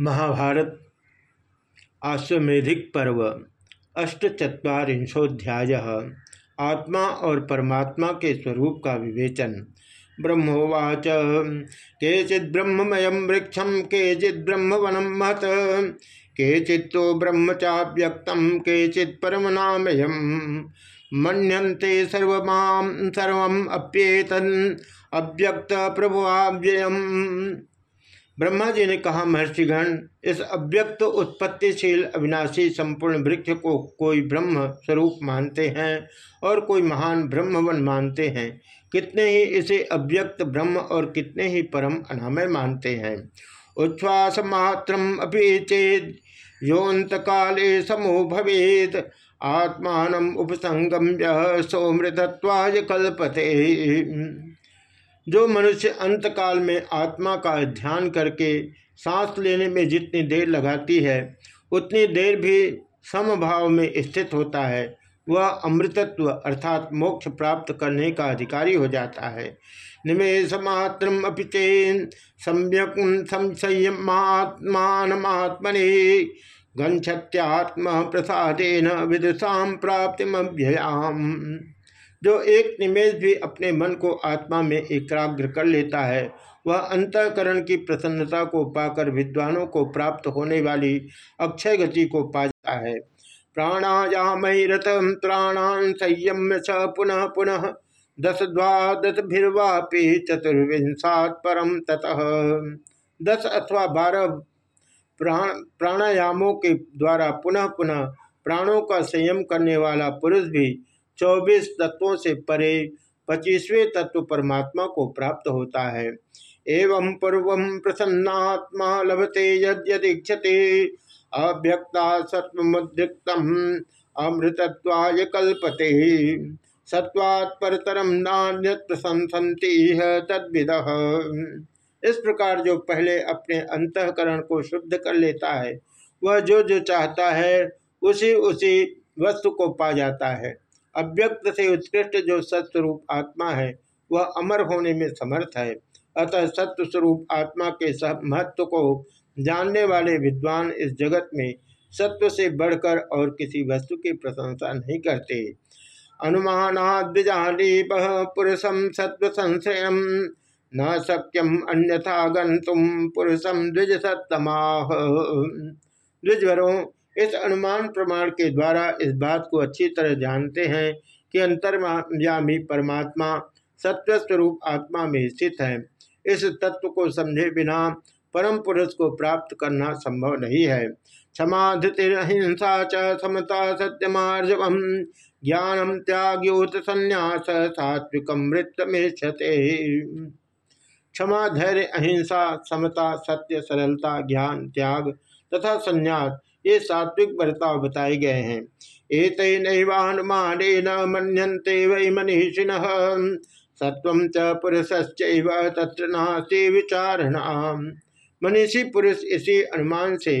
महाभारत आश्वेधिक पर्व अष्टचत्वारिंशोध्याय आत्मा और परमात्मा के स्वरूप का विवेचन। ब्रह्मोवाच, केचिद ब्रह्ममय वृक्षम केचिद ब्रह्मवनम महत, केचित् तो ब्रह्म चाव्यक्तम केचित् परमनामयम मन्यन्ते अव्यक्त प्रभुव्ययम ब्रह्मा जी ने कहा, महर्षिगण, इस अव्यक्त उत्पत्तिशील अविनाशी संपूर्ण वृक्ष को कोई ब्रह्म स्वरूप मानते हैं और कोई महान ब्रह्मवन मानते हैं? कितने ही इसे अव्यक्त ब्रह्म और कितने ही परम अनामय मानते हैं? उच्छ्वास मात्रम अभी चेत योत काले समो भवेद आत्मान उपसंगम्य सौमृतत्वाय कल्पते। जो मनुष्य अंतकाल में आत्मा का ध्यान करके सांस लेने में जितनी देर लगाती है, उतनी देर भी समभाव में स्थित होता है। वह अमृतत्व अर्थात मोक्ष प्राप्त करने का अधिकारी हो जाता है। निमेश मात्र अपिचेन सम्यक संयमात्मात्मने गंछत्यात्म प्रसादेन विदुषा प्राप्तिमभ्ययाम। जो एक निमेश भी अपने मन को आत्मा में एकाग्र कर लेता है, वह अंतकरण की प्रसन्नता को पाकर विद्वानों को प्राप्त होने वाली अक्षय गति को पा जाता है। प्राणायामरतम त्राणान संयम्य स पुनः पुनः दस द्वादशभिर्वापि चतुर्विंशात परम ततः। दस अथवा बारह प्राण, प्राणायामों के द्वारा पुनः पुनः प्राणों का संयम करने वाला पुरुष भी चौबीस तत्वों से परे पच्चीसवें तत्व परमात्मा को प्राप्त होता है। एवं पूर्व प्रसन्नात्मा लभते यदीक्षते अभ्यक्ता सत्वमुद्रिक्तम अमृतत्वाय कल्पते। सत्वात् नान्य नान्यत प्रशंसती तद्विद। इस प्रकार जो पहले अपने अंतकरण को शुद्ध कर लेता है, वह जो जो चाहता है, उसी उसी वस्तु को पा जाता है। अव्यक्त से उत्कृष्ट जो सत्स्वरूप आत्मा है, वह अमर होने में समर्थ है। अतः सत्य स्वरूप आत्मा के सब महत्व को जानने वाले विद्वान इस जगत में सत्व से बढ़कर और किसी वस्तु की प्रशंसा नहीं करते। अनुमानाद्विजालीप पुरुषम सत्व संशय न सक्यम अन्यथा गंतुम पुरुषम द्विज सत्तमाह द्विजवरों इस अनुमान प्रमाण के द्वारा इस बात को अच्छी तरह जानते हैं कि अंतर्यामी परमात्मा सत्व स्वरूप आत्मा में स्थित है। इस तत्व को समझे बिना परम पुरुष को प्राप्त करना संभव नहीं है। क्षमाधितिहिंसा च समता सत्यमार्जव ज्ञानम त्याग्योत संन्यास सात्विक मृत में क्षमा, धैर्य, अहिंसा, समता, सत्य, सरलता, ज्ञान, त्याग तथा संन्यास ये सात्विक बर्ताव बताए गए हैं। एक नैवानुमान न मनते वै मनीषिण सत्व च पुरुषश्चैव तत्र नास्ति विचारणा मनीषी पुरुष इसी अनुमान से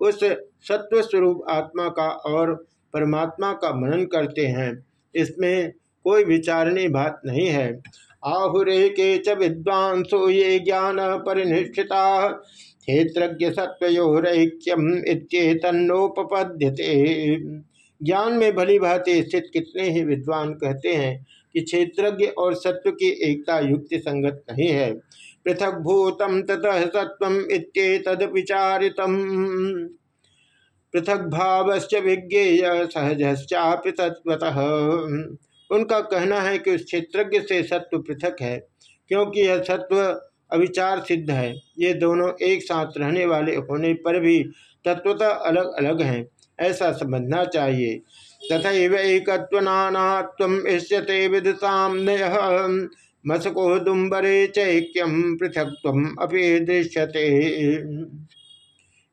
उस सत्व स्वरूप आत्मा का और परमात्मा का मनन करते हैं। इसमें कोई विचारणी बात नहीं है। आहुरे के च विद्वांसो ये ज्ञान परिनिष्ठिता क्षेत्रज्ञ सत्वयोरैक्यम ज्ञान में भली भांति स्थित कितने ही विद्वान कहते हैं कि क्षेत्रज्ञ और सत्व की एकता युक्ति संगत नहीं है। पृथक भूतम ततः सत्व इतद विचारित पृथक भावश्च विज्ञेय सहजश्चापि तत्वतः उनका कहना है कि उस क्षेत्रज्ञ से सत्व पृथक है, क्योंकि यह सत्व अविचार सिद्ध है। ये दोनों एक साथ रहने वाले होने पर भी तत्वतः अलग अलग हैं। ऐसा समझना चाहिए। तथा एकत्वनात्म इष्यते विदुषाम नय। मसको दुम्बरे चैक्यम पृथकत्व अपि दृश्यते।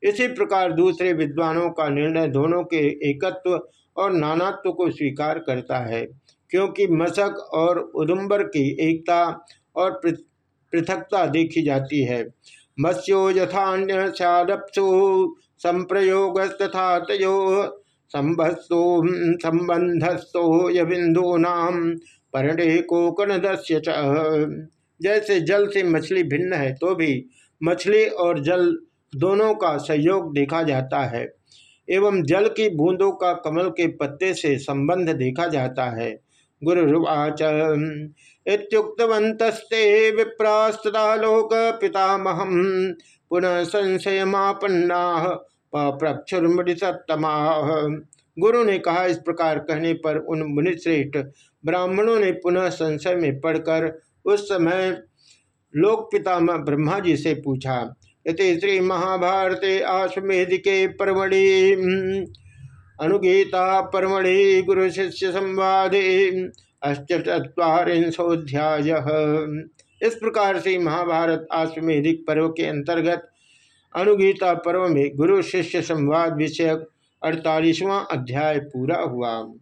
इसी प्रकार दूसरे विद्वानों का निर्णय दोनों के एकत्व और नानात्व को स्वीकार करता है। क्योंकि मसक और उदुम्बर की एकता और पृथकता देखी जाती है। मत्स्यो यथान्य सदपसु संप्रयोग तथा तयो संभस्तो संबंधस्तो यबिंदूनाम परणे कोकण दस्य जैसे जल से मछली भिन्न है तो भी मछली और जल दोनों का सहयोग देखा जाता है। एवं जल की बूंदों का कमल के पत्ते से संबंध देखा जाता है। गुरुवाच विप्रास्तदा लोक पितामह पुनः संशयमापन्ना पप्रक्षुर्मृतमा गुरु ने कहा इस प्रकार कहने पर उन मुनिश्रेष्ठ ब्राह्मणों ने पुनः संशय में पढ़कर उस समय लोक पितामह ब्रह्मा जी से पूछा, इति श्री महाभारते आश्वेदिके परमणि अनुगीता परमणि गुरु शिष्य संवादे। अष्टचत्वारिंशोध्याय इस प्रकार से महाभारत आश्वेधिक पर्व के अंतर्गत अनुगीता पर्व में गुरु शिष्य संवाद विषयक अड़तालीसवां अध्याय पूरा हुआ।